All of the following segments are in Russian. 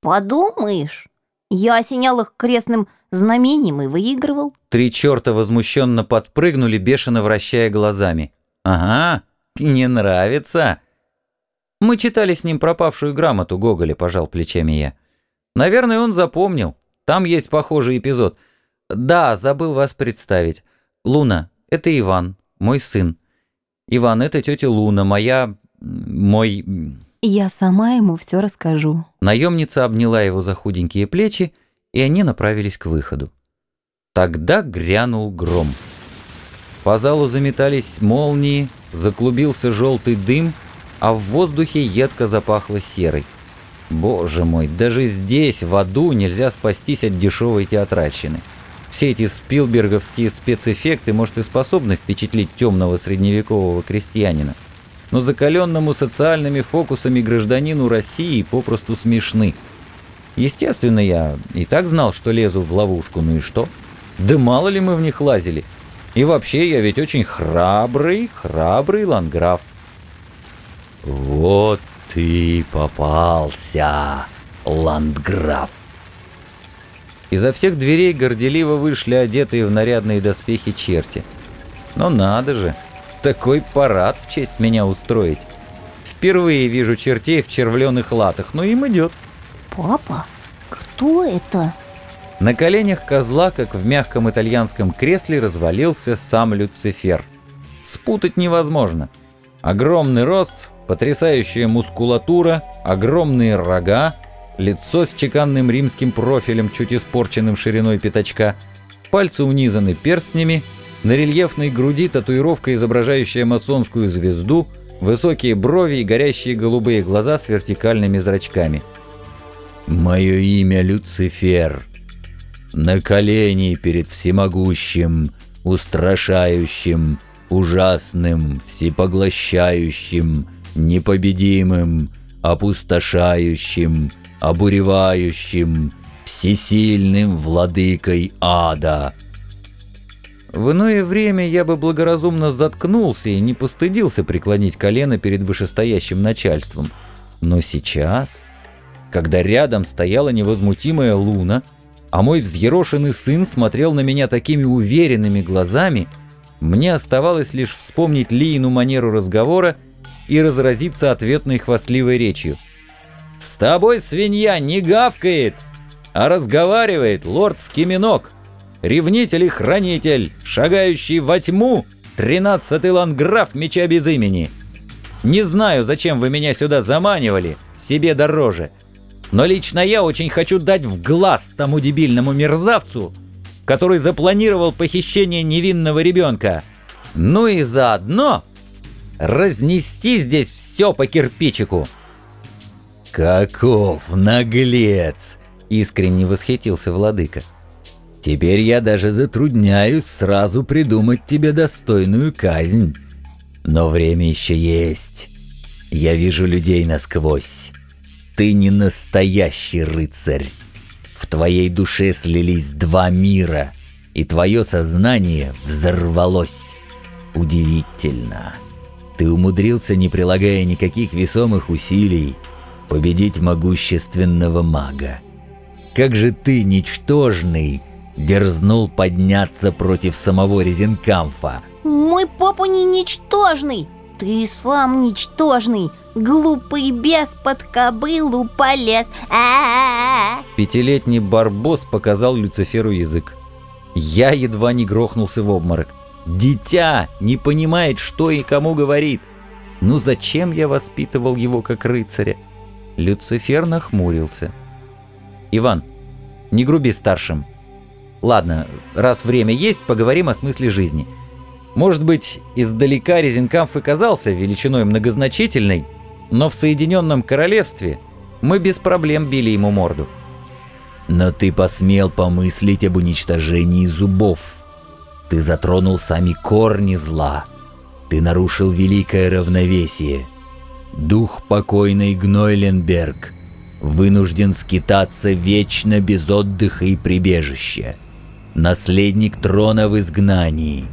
Подумаешь, я осенял их крестным знамением и выигрывал. Три черта возмущенно подпрыгнули, бешено вращая глазами. «Ага, не нравится!» «Мы читали с ним пропавшую грамоту Гоголя», — пожал плечами я. «Наверное, он запомнил. Там есть похожий эпизод. Да, забыл вас представить. Луна, это Иван, мой сын. Иван, это тетя Луна, моя... мой...» «Я сама ему все расскажу». Наемница обняла его за худенькие плечи, и они направились к выходу. Тогда грянул гром. По залу заметались молнии, заклубился желтый дым, а в воздухе едко запахло серой. Боже мой, даже здесь, в аду, нельзя спастись от дешевой театральщины. Все эти спилберговские спецэффекты, может, и способны впечатлить темного средневекового крестьянина. Но закаленному социальными фокусами гражданину России попросту смешны. Естественно, я и так знал, что лезу в ловушку, ну и что? Да мало ли мы в них лазили. И вообще, я ведь очень храбрый, храбрый ланграф. Вот ты попался, ландграф. Изо всех дверей горделиво вышли одетые в нарядные доспехи черти. Но надо же, такой парад в честь меня устроить. Впервые вижу чертей в червленых латах, но им идет. Папа, кто это? На коленях козла, как в мягком итальянском кресле, развалился сам Люцифер. Спутать невозможно. Огромный рост, потрясающая мускулатура, огромные рога, лицо с чеканным римским профилем, чуть испорченным шириной пятачка, пальцы унизаны перстнями, на рельефной груди татуировка, изображающая масонскую звезду, высокие брови и горящие голубые глаза с вертикальными зрачками. «Мое имя Люцифер», на колени перед всемогущим, устрашающим, ужасным, всепоглощающим, непобедимым, опустошающим, обуревающим, всесильным владыкой ада. В иное время я бы благоразумно заткнулся и не постыдился преклонить колено перед вышестоящим начальством. Но сейчас, когда рядом стояла невозмутимая луна, а мой взъерошенный сын смотрел на меня такими уверенными глазами, мне оставалось лишь вспомнить Лиину манеру разговора и разразиться ответной хвастливой речью. «С тобой свинья не гавкает, а разговаривает лорд Скиминок, ревнитель и хранитель, шагающий во тьму, тринадцатый ландграф меча без имени. Не знаю, зачем вы меня сюда заманивали, себе дороже». Но лично я очень хочу дать в глаз тому дебильному мерзавцу, который запланировал похищение невинного ребенка. Ну и заодно разнести здесь все по кирпичику. «Каков наглец!» — искренне восхитился владыка. «Теперь я даже затрудняюсь сразу придумать тебе достойную казнь. Но время еще есть. Я вижу людей насквозь. Ты не настоящий рыцарь. В твоей душе слились два мира, и твое сознание взорвалось. Удивительно. Ты умудрился, не прилагая никаких весомых усилий, победить могущественного мага. Как же ты, ничтожный, дерзнул подняться против самого Резенкамфа? Мой папа не ничтожный, ты сам ничтожный. Глупый бес под кобылу полез. А -а -а Пятилетний барбос показал Люциферу язык. Я едва не грохнулся в обморок. Дитя не понимает, что и кому говорит. Ну зачем я воспитывал его как рыцаря? Люцифер нахмурился. Иван, не груби старшим. Ладно, раз время есть, поговорим о смысле жизни. Может быть, издалека Резенкамф и казался величиной многозначительной, но в Соединенном Королевстве мы без проблем били ему морду. Но ты посмел помыслить об уничтожении зубов. Ты затронул сами корни зла. Ты нарушил великое равновесие. Дух покойный Гнойленберг вынужден скитаться вечно без отдыха и прибежища. Наследник трона в изгнании.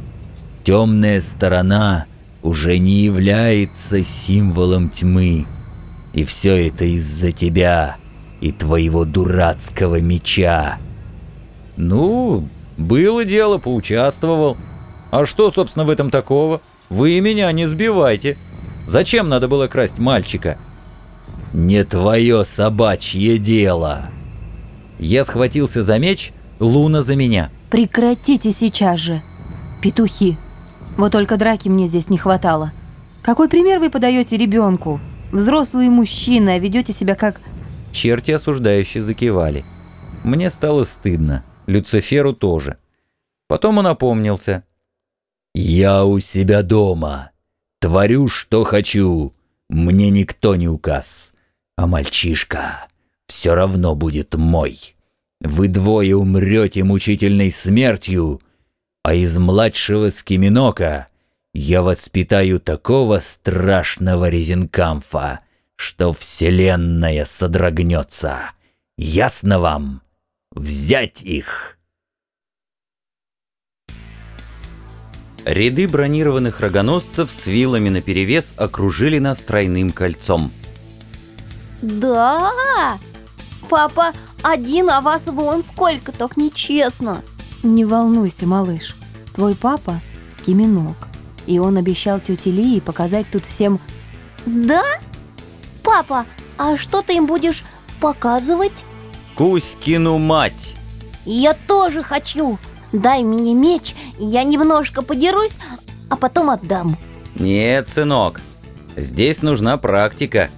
Темная сторона уже не является символом тьмы. И все это из-за тебя, и твоего дурацкого меча. Ну, было дело, поучаствовал. А что, собственно, в этом такого? Вы меня не сбивайте. Зачем надо было красть мальчика? Не твое собачье дело. Я схватился за меч, Луна за меня. Прекратите сейчас же. Петухи. Вот только драки мне здесь не хватало. Какой пример вы подаете ребенку? Взрослый мужчина, а ведете себя как... Черти осуждающие закивали. Мне стало стыдно. Люциферу тоже. Потом он опомнился. «Я у себя дома. Творю, что хочу. Мне никто не указ. А мальчишка все равно будет мой. Вы двое умрете мучительной смертью, а из младшего скиминока я воспитаю такого страшного резинкамфа, что вселенная содрогнется. Ясно вам?» Взять их!» Ряды бронированных рогоносцев с вилами наперевес окружили нас тройным кольцом. Да, папа один, а вас вон сколько, так нечестно. Не волнуйся, малыш, твой папа скиминок, и он обещал тете Лии показать тут всем... Да? Папа, а что ты им будешь показывать? Кузькину мать! Я тоже хочу! Дай мне меч, я немножко подерусь, а потом отдам. Нет, сынок, здесь нужна практика.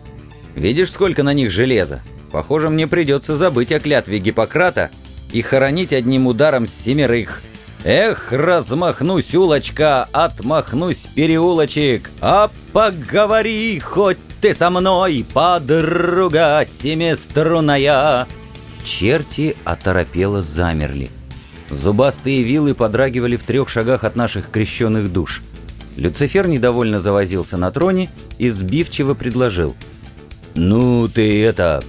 Видишь, сколько на них железа? Похоже, мне придется забыть о клятве Гиппократа и хоронить одним ударом семерых. Эх, размахнусь улочка, отмахнусь переулочек, а поговори хоть ты со мной, подруга семиструнная. Черти оторопело замерли. Зубастые вилы подрагивали в трех шагах от наших крещенных душ. Люцифер недовольно завозился на троне и сбивчиво предложил. «Ну ты это...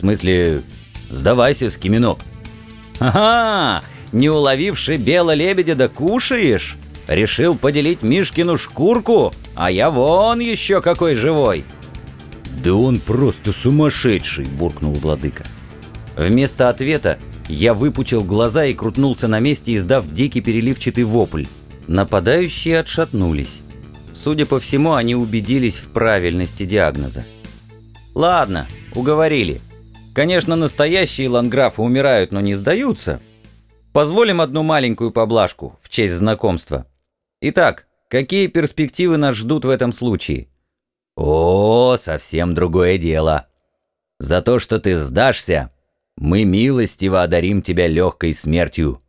Смысле... Сдавайся, скиминок». «Ага! Не уловивши бело-лебедя да кушаешь? Решил поделить Мишкину шкурку, а я вон еще какой живой!» «Да он просто сумасшедший!» – буркнул владыка. Вместо ответа я выпучил глаза и крутнулся на месте, издав дикий переливчатый вопль. Нападающие отшатнулись. Судя по всему, они убедились в правильности диагноза. «Ладно, уговорили. Конечно, настоящие ланграфы умирают, но не сдаются. Позволим одну маленькую поблажку в честь знакомства. Итак, какие перспективы нас ждут в этом случае?» «О, совсем другое дело. За то, что ты сдашься, мы милостиво одарим тебя легкой смертью,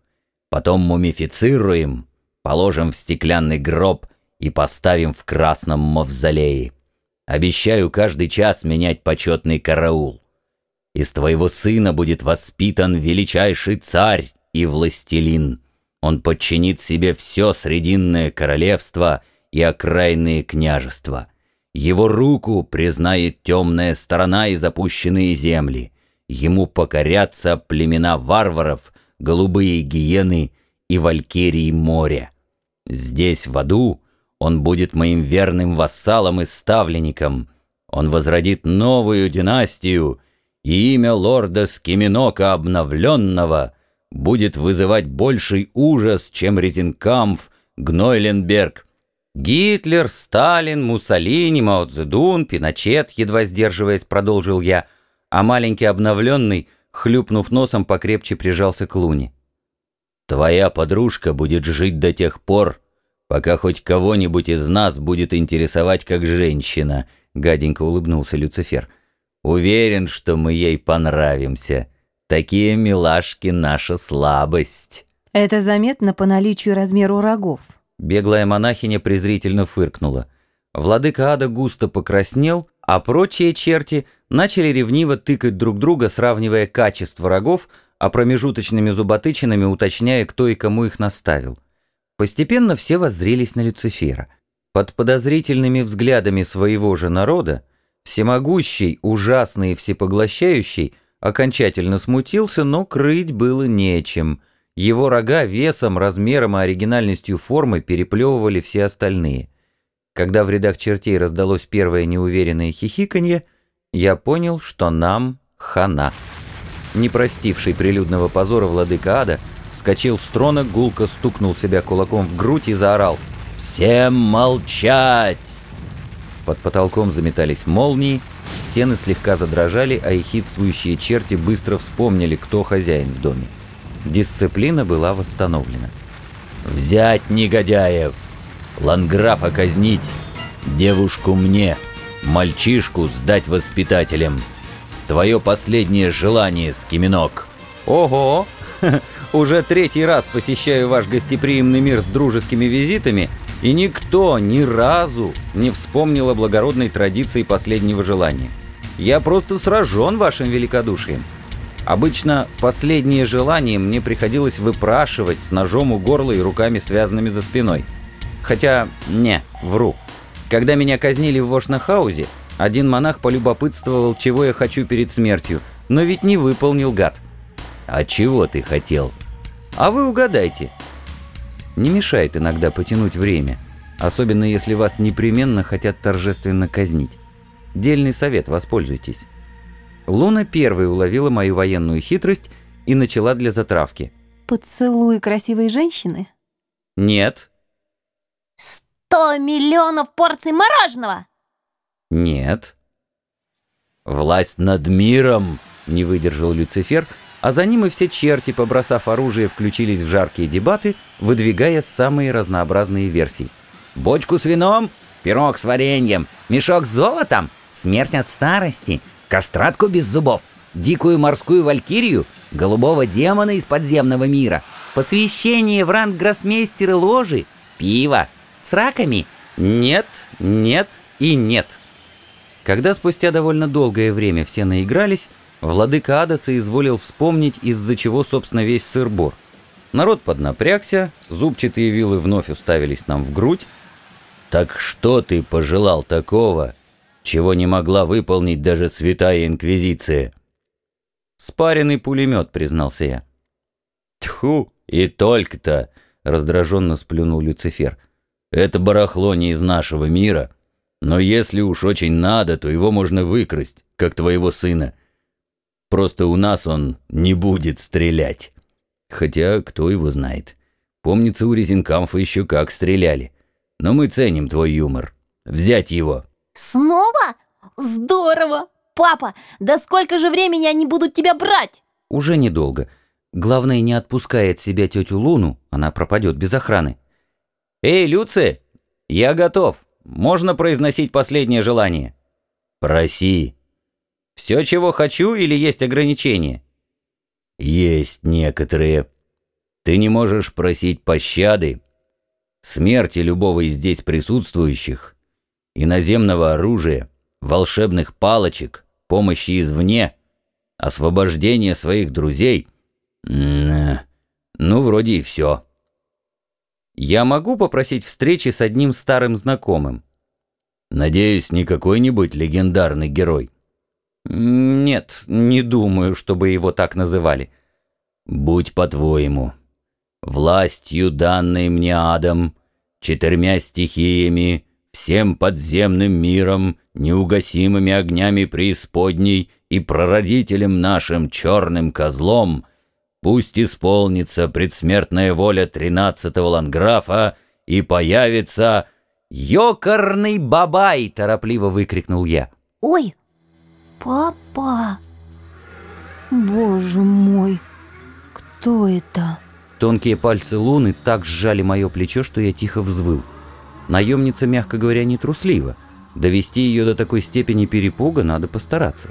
потом мумифицируем, положим в стеклянный гроб и поставим в красном мавзолее. Обещаю каждый час менять почетный караул. Из твоего сына будет воспитан величайший царь и властелин. Он подчинит себе все Срединное королевство и окраинные княжества. Его руку признает темная сторона и запущенные земли. Ему покорятся племена варваров, голубые гиены и валькирии моря. Здесь, в аду, он будет моим верным вассалом и ставленником. Он возродит новую династию, и имя лорда Скиминока Обновленного будет вызывать больший ужас, чем Резинкамф, Гнойленберг, Гитлер, Сталин, Муссолини, Мао Цзэдун, Пиночет, едва сдерживаясь, продолжил я — а маленький обновленный, хлюпнув носом, покрепче прижался к луне. «Твоя подружка будет жить до тех пор, пока хоть кого-нибудь из нас будет интересовать как женщина», — гаденько улыбнулся Люцифер. «Уверен, что мы ей понравимся. Такие милашки — наша слабость». Это заметно по наличию размеру рогов. Беглая монахиня презрительно фыркнула. Владыка ада густо покраснел, а прочие черти начали ревниво тыкать друг друга, сравнивая качество рогов, а промежуточными зуботычинами уточняя, кто и кому их наставил. Постепенно все воззрелись на Люцифера. Под подозрительными взглядами своего же народа, всемогущий, ужасный и всепоглощающий, окончательно смутился, но крыть было нечем. Его рога весом, размером и оригинальностью формы переплевывали все остальные. Когда в рядах чертей раздалось первое неуверенное хихиканье, я понял, что нам хана. Не простивший прилюдного позора владыка ада, вскочил с трона, гулко стукнул себя кулаком в грудь и заорал «Всем молчать!». Под потолком заметались молнии, стены слегка задрожали, а ехидствующие черти быстро вспомнили, кто хозяин в доме. Дисциплина была восстановлена. «Взять негодяев! Ланграфа казнить! Девушку мне! Мальчишку сдать воспитателям! Твое последнее желание, Скиминок!» «Ого! Уже третий раз посещаю ваш гостеприимный мир с дружескими визитами, и никто ни разу не вспомнил о благородной традиции последнего желания. Я просто сражен вашим великодушием. Обычно последнее желание мне приходилось выпрашивать с ножом у горла и руками связанными за спиной. Хотя, не, вру. Когда меня казнили в Вошнахаузе, один монах полюбопытствовал, чего я хочу перед смертью, но ведь не выполнил гад. «А чего ты хотел?» «А вы угадайте». Не мешает иногда потянуть время, особенно если вас непременно хотят торжественно казнить. Дельный совет, воспользуйтесь. Луна первой уловила мою военную хитрость и начала для затравки. Поцелуй красивой женщины? Нет. Сто миллионов порций мороженого? Нет. Власть над миром, не выдержал Люцифер, а за ним и все черти, побросав оружие, включились в жаркие дебаты, выдвигая самые разнообразные версии. Бочку с вином, пирог с вареньем, мешок с золотом, смерть от старости, кастратку без зубов, дикую морскую валькирию, голубого демона из подземного мира, посвящение в ранг гроссмейстера ложи, пиво, с раками? Нет, нет и нет. Когда спустя довольно долгое время все наигрались, владыка Ада соизволил вспомнить, из-за чего, собственно, весь сыр-бор. Народ поднапрягся, зубчатые вилы вновь уставились нам в грудь. «Так что ты пожелал такого, чего не могла выполнить даже святая инквизиция?» «Спаренный пулемет», — признался я. «Тьфу, и только-то!» — раздраженно сплюнул Люцифер. «Это барахло не из нашего мира, но если уж очень надо, то его можно выкрасть, как твоего сына. Просто у нас он не будет стрелять. Хотя, кто его знает. Помнится, у Резинкамфа еще как стреляли. Но мы ценим твой юмор. Взять его!» Снова? Здорово! Папа, да сколько же времени они будут тебя брать? Уже недолго. Главное, не отпускай от себя тетю Луну, она пропадет без охраны. Эй, Люци, я готов. Можно произносить последнее желание? Проси. Все, чего хочу, или есть ограничения? Есть некоторые. Ты не можешь просить пощады, смерти любого из здесь присутствующих, иноземного оружия, волшебных палочек, помощи извне, освобождения своих друзей. Ну, вроде и все. Я могу попросить встречи с одним старым знакомым? Надеюсь, не какой-нибудь легендарный герой. Нет, не думаю, чтобы его так называли. Будь по-твоему. Властью, данной мне адом, четырьмя стихиями, всем подземным миром, неугасимыми огнями преисподней и прародителем нашим черным козлом, пусть исполнится предсмертная воля тринадцатого ланграфа и появится «Ёкарный бабай!» — торопливо выкрикнул я. Ой, папа! Боже мой, кто это? Тонкие пальцы Луны так сжали мое плечо, что я тихо взвыл. Наемница, мягко говоря, не труслива. Довести ее до такой степени перепуга надо постараться.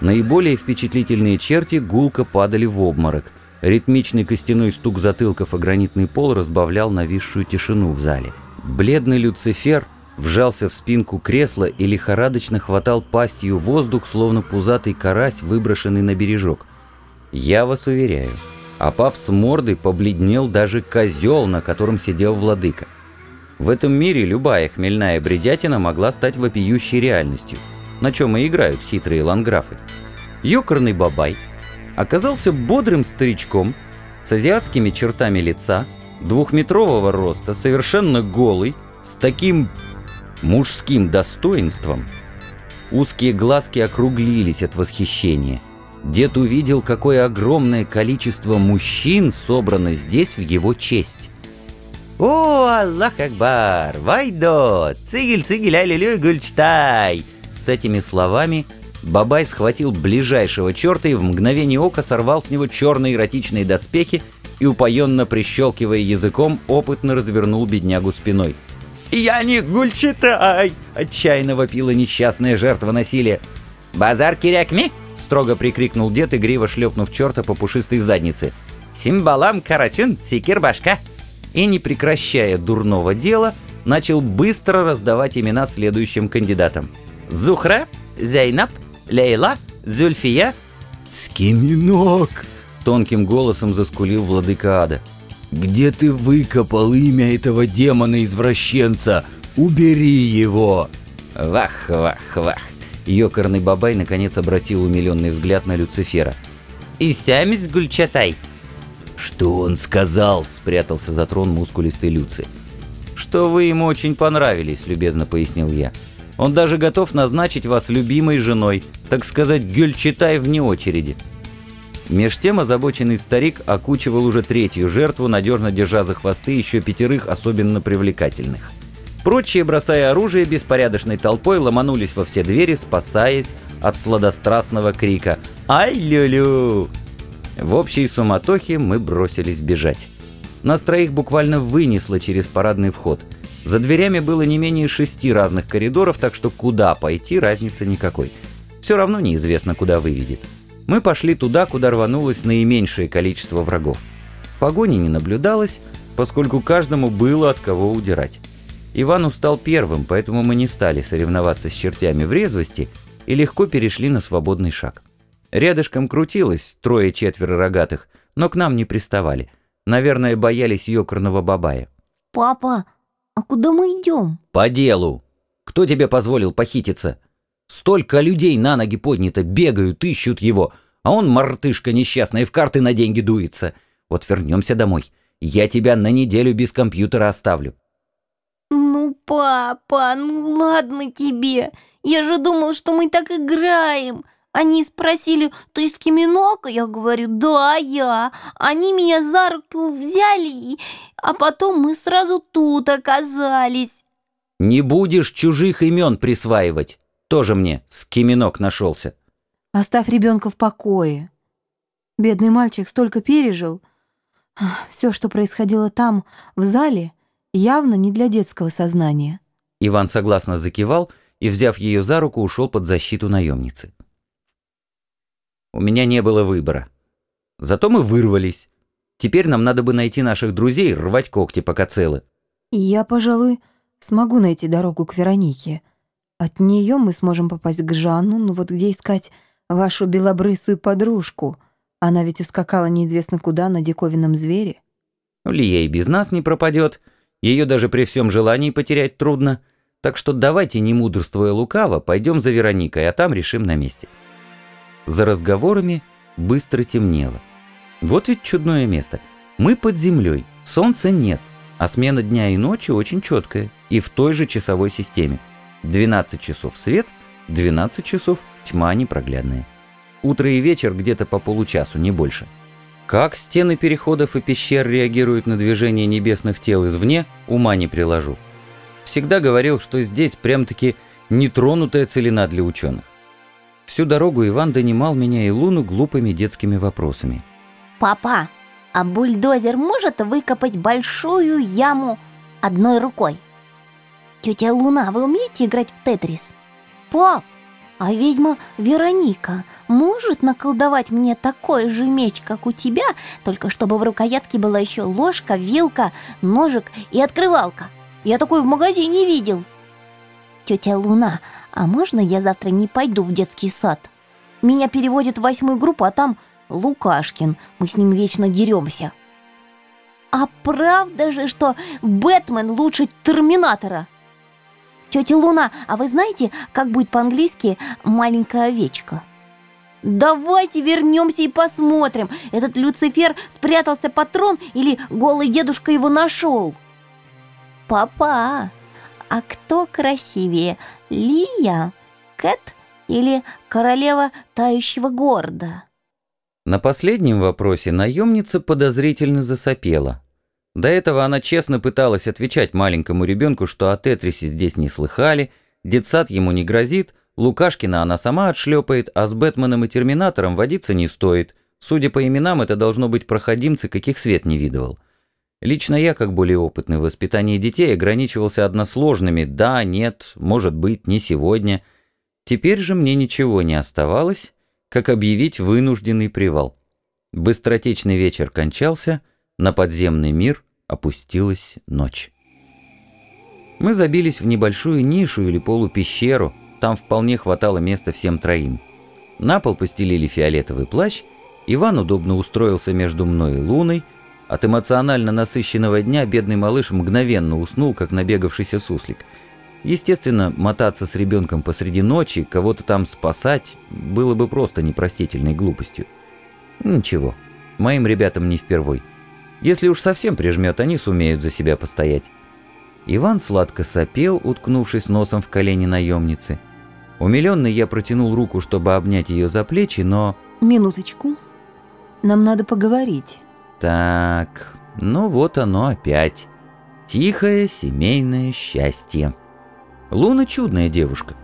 Наиболее впечатлительные черти гулко падали в обморок. Ритмичный костяной стук затылков о гранитный пол разбавлял нависшую тишину в зале. Бледный Люцифер вжался в спинку кресла и лихорадочно хватал пастью воздух, словно пузатый карась, выброшенный на бережок. Я вас уверяю, опав с морды, побледнел даже козел, на котором сидел владыка. В этом мире любая хмельная бредятина могла стать вопиющей реальностью, на чем и играют хитрые ланграфы. Ёкарный бабай оказался бодрым старичком с азиатскими чертами лица, двухметрового роста, совершенно голый, с таким мужским достоинством. Узкие глазки округлились от восхищения. Дед увидел, какое огромное количество мужчин собрано здесь в его честь. «О, Аллах Акбар! Вайдо! Цигель, цигель, ай гульчтай!» С этими словами Бабай схватил ближайшего черта и в мгновение ока сорвал с него черные эротичные доспехи и, упоенно прищелкивая языком, опытно развернул беднягу спиной. «Я не гульчатай!» — отчаянно вопила несчастная жертва насилия. «Базар кирякми!» — строго прикрикнул дед, игриво шлепнув черта по пушистой заднице. «Симбалам карачун секир башка!» И, не прекращая дурного дела, начал быстро раздавать имена следующим кандидатам. «Зухра, Зайнаб, Лейла, Зульфия?» «Скиминок!» — тонким голосом заскулил владыка ада. «Где ты выкопал имя этого демона-извращенца? Убери его!» «Вах, вах, вах!» Ёкарный бабай наконец обратил умиленный взгляд на Люцифера. «И сямись, Гульчатай!» «Что он сказал?» — спрятался за трон мускулистый Люци. «Что вы ему очень понравились», — любезно пояснил я. «Он даже готов назначить вас любимой женой, так сказать, Гюльчатай вне очереди». Меж тем озабоченный старик окучивал уже третью жертву, надежно держа за хвосты еще пятерых особенно привлекательных. Прочие, бросая оружие, беспорядочной толпой ломанулись во все двери, спасаясь от сладострастного крика «Ай, лю-лю!». В общей суматохе мы бросились бежать. Нас троих буквально вынесло через парадный вход. За дверями было не менее шести разных коридоров, так что куда пойти, разницы никакой. Все равно неизвестно, куда выведет. Мы пошли туда, куда рванулось наименьшее количество врагов. Погони не наблюдалось, поскольку каждому было от кого удирать. Иван устал первым, поэтому мы не стали соревноваться с чертями в резвости и легко перешли на свободный шаг. Рядышком крутилось трое-четверо рогатых, но к нам не приставали. Наверное, боялись ёкарного бабая. «Папа, а куда мы идем?» «По делу. Кто тебе позволил похититься? Столько людей на ноги поднято, бегают, ищут его, а он, мартышка несчастная, в карты на деньги дуется. Вот вернемся домой. Я тебя на неделю без компьютера оставлю». «Ну, папа, ну ладно тебе. Я же думал, что мы так играем. Они спросили, ты из Киминока? Я говорю, да, я. Они меня за руку взяли, а потом мы сразу тут оказались. Не будешь чужих имен присваивать. Тоже мне скиминок нашелся. Оставь ребенка в покое. Бедный мальчик столько пережил. Все, что происходило там, в зале, явно не для детского сознания. Иван согласно закивал и, взяв ее за руку, ушел под защиту наемницы. У меня не было выбора. Зато мы вырвались. Теперь нам надо бы найти наших друзей, рвать когти, пока целы. Я, пожалуй, смогу найти дорогу к Веронике. От нее мы сможем попасть к Жанну, но вот где искать вашу белобрысую подружку? Она ведь ускакала неизвестно куда на диковинном звере. Лия и без нас не пропадет. Ее даже при всем желании потерять трудно. Так что давайте, не мудрствуя лукаво, пойдем за Вероникой, а там решим на месте. За разговорами быстро темнело. Вот ведь чудное место. Мы под землей, солнца нет, а смена дня и ночи очень четкая и в той же часовой системе. 12 часов свет, 12 часов тьма непроглядная. Утро и вечер где-то по получасу, не больше. Как стены переходов и пещер реагируют на движение небесных тел извне, ума не приложу. Всегда говорил, что здесь прям-таки нетронутая целина для ученых. Всю дорогу Иван донимал меня и Луну глупыми детскими вопросами. «Папа, а бульдозер может выкопать большую яму одной рукой?» «Тетя Луна, вы умеете играть в Тетрис?» «Пап, а ведьма Вероника может наколдовать мне такой же меч, как у тебя, только чтобы в рукоятке была еще ложка, вилка, ножик и открывалка? Я такой в магазине видел!» «Тетя Луна, а можно я завтра не пойду в детский сад? Меня переводят в восьмую группу, а там Лукашкин. Мы с ним вечно деремся. А правда же, что Бэтмен лучше Терминатора? Тетя Луна, а вы знаете, как будет по-английски «маленькая овечка»? Давайте вернемся и посмотрим, этот Люцифер спрятался под трон или голый дедушка его нашел? Папа, а кто красивее, Лия, Кэт или королева тающего города? На последнем вопросе наемница подозрительно засопела. До этого она честно пыталась отвечать маленькому ребенку, что о Тетрисе здесь не слыхали, детсад ему не грозит, Лукашкина она сама отшлепает, а с Бэтменом и Терминатором водиться не стоит. Судя по именам, это должно быть проходимцы, каких свет не видывал. Лично я, как более опытный в воспитании детей, ограничивался односложными «да», «нет», «может быть», «не сегодня». Теперь же мне ничего не оставалось, как объявить вынужденный привал. Быстротечный вечер кончался, на подземный мир опустилась ночь. Мы забились в небольшую нишу или полупещеру, там вполне хватало места всем троим. На пол постелили фиолетовый плащ, Иван удобно устроился между мной и Луной, от эмоционально насыщенного дня бедный малыш мгновенно уснул, как набегавшийся суслик. Естественно, мотаться с ребенком посреди ночи, кого-то там спасать, было бы просто непростительной глупостью. Ничего, моим ребятам не впервой. Если уж совсем прижмет, они сумеют за себя постоять. Иван сладко сопел, уткнувшись носом в колени наемницы. Умиленный я протянул руку, чтобы обнять ее за плечи, но... Минуточку. Нам надо поговорить. Так, ну вот оно опять. Тихое семейное счастье. Луна чудная девушка.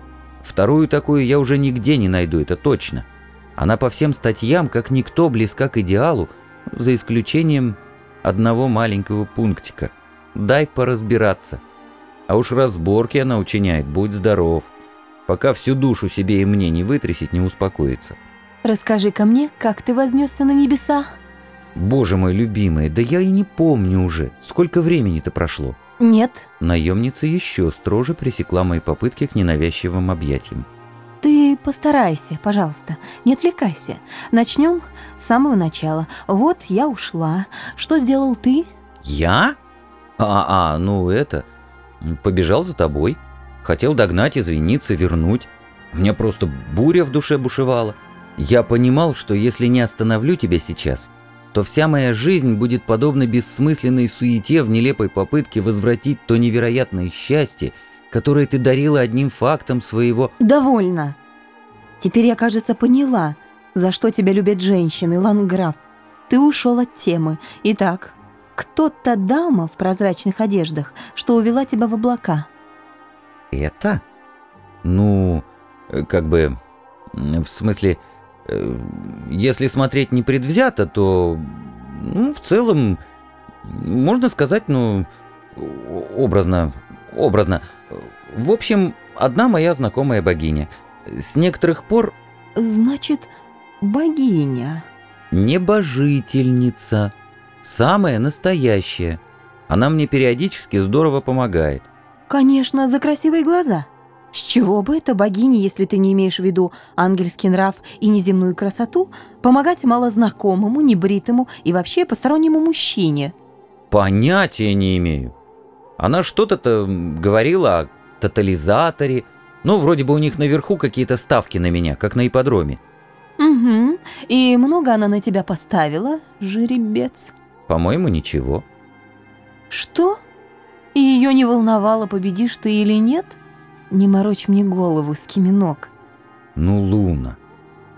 Вторую такую я уже нигде не найду, это точно. Она по всем статьям, как никто, близка к идеалу, за исключением одного маленького пунктика. Дай поразбираться. А уж разборки она учиняет, будь здоров. Пока всю душу себе и мне не вытрясить, не успокоится. Расскажи ко мне, как ты вознесся на небеса? Боже мой любимый, да я и не помню уже, сколько времени-то прошло. Нет. Наемница еще строже пресекла мои попытки к ненавязчивым объятиям. Ты постарайся, пожалуйста, не отвлекайся. Начнем с самого начала. Вот я ушла. Что сделал ты? Я? А, а, ну это... Побежал за тобой. Хотел догнать, извиниться, вернуть. У меня просто буря в душе бушевала. Я понимал, что если не остановлю тебя сейчас, то вся моя жизнь будет подобна бессмысленной суете в нелепой попытке возвратить то невероятное счастье, которое ты дарила одним фактом своего... Довольно. Теперь я, кажется, поняла, за что тебя любят женщины, Ланграф. Ты ушел от темы. Итак, кто та дама в прозрачных одеждах, что увела тебя в облака? Это? Ну, э, как бы... В смысле... Э, если смотреть непредвзято, то, ну, в целом, можно сказать, ну, образно, образно. В общем, одна моя знакомая богиня. С некоторых пор... Значит, богиня. Небожительница. Самая настоящая. Она мне периодически здорово помогает. Конечно, за красивые глаза. С чего бы это богине, если ты не имеешь в виду ангельский нрав и неземную красоту, помогать малознакомому, небритому и вообще постороннему мужчине? Понятия не имею. Она что-то-то говорила о тотализаторе. Ну, вроде бы у них наверху какие-то ставки на меня, как на ипподроме. Угу. И много она на тебя поставила, жеребец? По-моему, ничего. Что? И ее не волновало, победишь ты или нет? Не морочь мне голову, скиминок. Ну, Луна,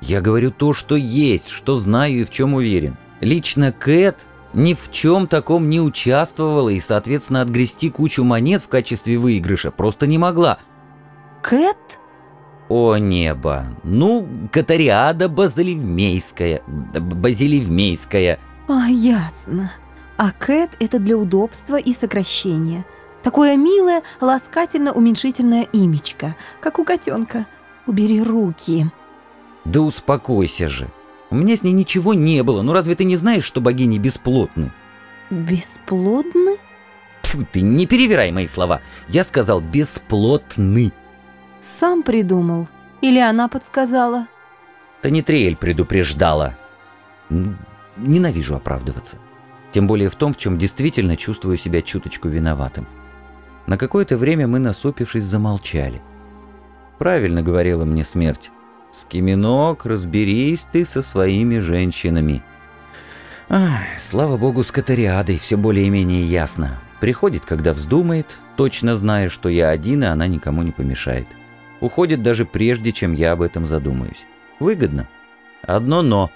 я говорю то, что есть, что знаю и в чем уверен. Лично Кэт ни в чем таком не участвовала и, соответственно, отгрести кучу монет в качестве выигрыша просто не могла. Кэт? О небо! Ну, Катариада Базилевмейская. Базилевмейская. А, ясно. А Кэт — это для удобства и сокращения. Такое милое, ласкательно-уменьшительное имечко, как у котенка. Убери руки. Да успокойся же. У меня с ней ничего не было. Ну разве ты не знаешь, что богини бесплотны? Бесплодны? Фу, ты не перевирай мои слова. Я сказал бесплотны. Сам придумал. Или она подсказала? Танитриэль предупреждала. Ненавижу оправдываться. Тем более в том, в чем действительно чувствую себя чуточку виноватым. На какое-то время мы, насупившись, замолчали. Правильно говорила мне смерть. «Скиминок, разберись ты со своими женщинами». Ах, слава богу, с Катариадой все более-менее ясно. Приходит, когда вздумает, точно зная, что я один, и она никому не помешает. Уходит даже прежде, чем я об этом задумаюсь. Выгодно. Одно «но».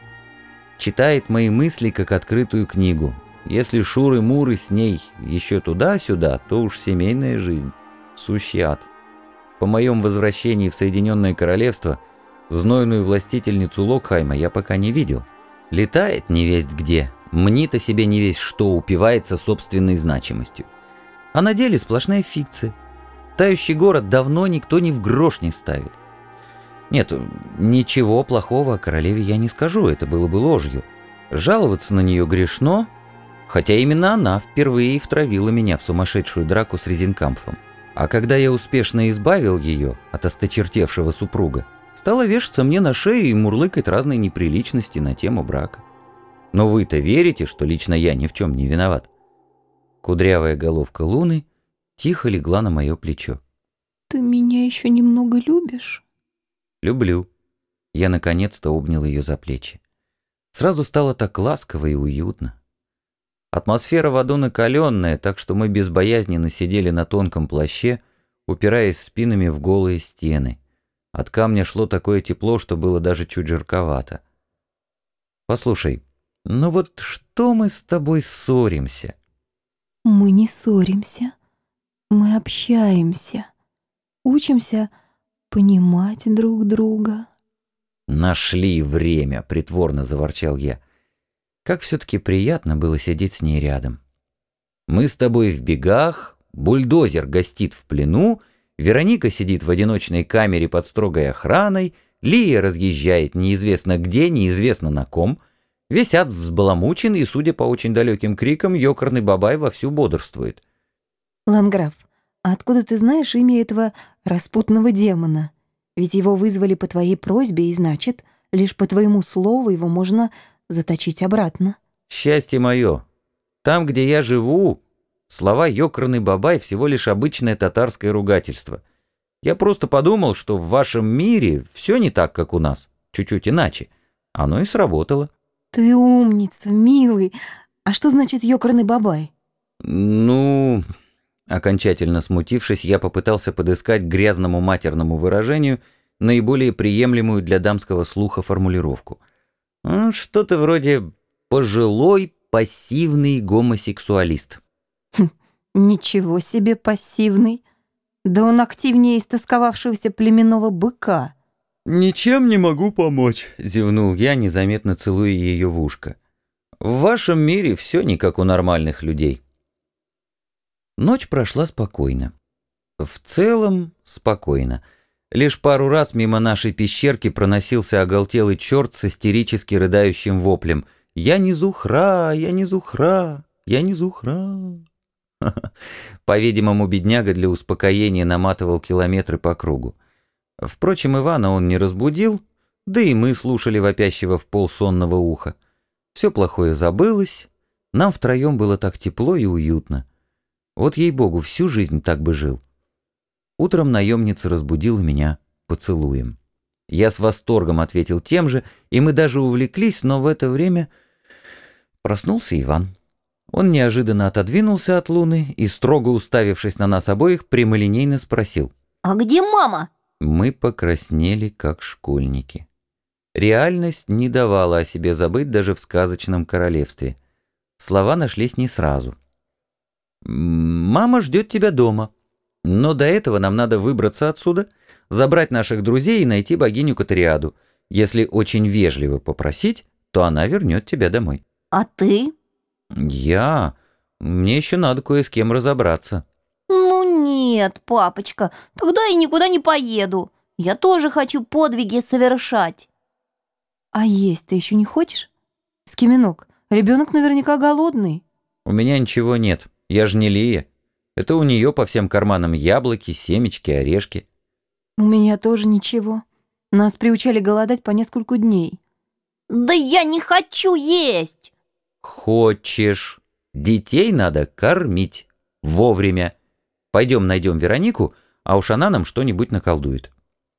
читает мои мысли как открытую книгу. Если шуры-муры с ней еще туда-сюда, то уж семейная жизнь. Сущий ад. По моем возвращении в Соединенное Королевство, знойную властительницу Локхайма я пока не видел. Летает невесть где, мнит о себе не весь что, упивается собственной значимостью. А на деле сплошная фикция. Тающий город давно никто ни в грош не ставит. Нет, ничего плохого о королеве я не скажу, это было бы ложью. Жаловаться на нее грешно, хотя именно она впервые и втравила меня в сумасшедшую драку с Резинкампфом. А когда я успешно избавил ее от осточертевшего супруга, стала вешаться мне на шею и мурлыкать разные неприличности на тему брака. Но вы-то верите, что лично я ни в чем не виноват? Кудрявая головка Луны тихо легла на мое плечо. «Ты меня еще немного любишь?» «Люблю». Я наконец-то обнял ее за плечи. Сразу стало так ласково и уютно. Атмосфера в аду накаленная, так что мы безбоязненно сидели на тонком плаще, упираясь спинами в голые стены. От камня шло такое тепло, что было даже чуть жарковато. «Послушай, ну вот что мы с тобой ссоримся?» «Мы не ссоримся. Мы общаемся. Учимся понимать друг друга». «Нашли время», — притворно заворчал я. Как все-таки приятно было сидеть с ней рядом. «Мы с тобой в бегах, бульдозер гостит в плену, Вероника сидит в одиночной камере под строгой охраной, Лия разъезжает неизвестно где, неизвестно на ком, висят взбаламучен, и, судя по очень далеким крикам, ёкарный бабай вовсю бодрствует». «Ламграф, а откуда ты знаешь имя этого распутного демона?» Ведь его вызвали по твоей просьбе, и значит, лишь по твоему слову его можно заточить обратно. Счастье мое. Там, где я живу, слова «ёкарный бабай» всего лишь обычное татарское ругательство. Я просто подумал, что в вашем мире все не так, как у нас, чуть-чуть иначе. Оно и сработало. Ты умница, милый. А что значит «ёкарный бабай»? Ну... Окончательно смутившись, я попытался подыскать грязному матерному выражению наиболее приемлемую для дамского слуха формулировку. Что-то вроде «пожилой пассивный гомосексуалист». Хм, ничего себе пассивный. Да он активнее истосковавшегося племенного быка. «Ничем не могу помочь», — зевнул я, незаметно целуя ее в ушко. «В вашем мире все не как у нормальных людей». Ночь прошла спокойно. В целом спокойно. Лишь пару раз мимо нашей пещерки проносился оголтелый черт с истерически рыдающим воплем «Я не Зухра! Я не Зухра! Я не Зухра!» По-видимому, бедняга для успокоения наматывал километры по кругу. Впрочем, Ивана он не разбудил, да и мы слушали вопящего в пол сонного уха. Все плохое забылось, нам втроем было так тепло и уютно. Вот ей-богу, всю жизнь так бы жил. Утром наемница разбудила меня поцелуем. Я с восторгом ответил тем же, и мы даже увлеклись, но в это время проснулся Иван. Он неожиданно отодвинулся от Луны и, строго уставившись на нас обоих, прямолинейно спросил. «А где мама?» Мы покраснели, как школьники. Реальность не давала о себе забыть даже в сказочном королевстве. Слова нашлись не сразу. «Мама ждет тебя дома. Но до этого нам надо выбраться отсюда, забрать наших друзей и найти богиню Катариаду. Если очень вежливо попросить, то она вернет тебя домой». «А ты?» «Я? Мне еще надо кое с кем разобраться». «Ну нет, папочка, тогда я никуда не поеду. Я тоже хочу подвиги совершать». «А есть ты еще не хочешь? Скиминок, ребенок наверняка голодный». «У меня ничего нет». Я же не Лия. Это у нее по всем карманам яблоки, семечки, орешки. У меня тоже ничего. Нас приучали голодать по нескольку дней. Да я не хочу есть! Хочешь. Детей надо кормить. Вовремя. Пойдем найдем Веронику, а уж она нам что-нибудь наколдует.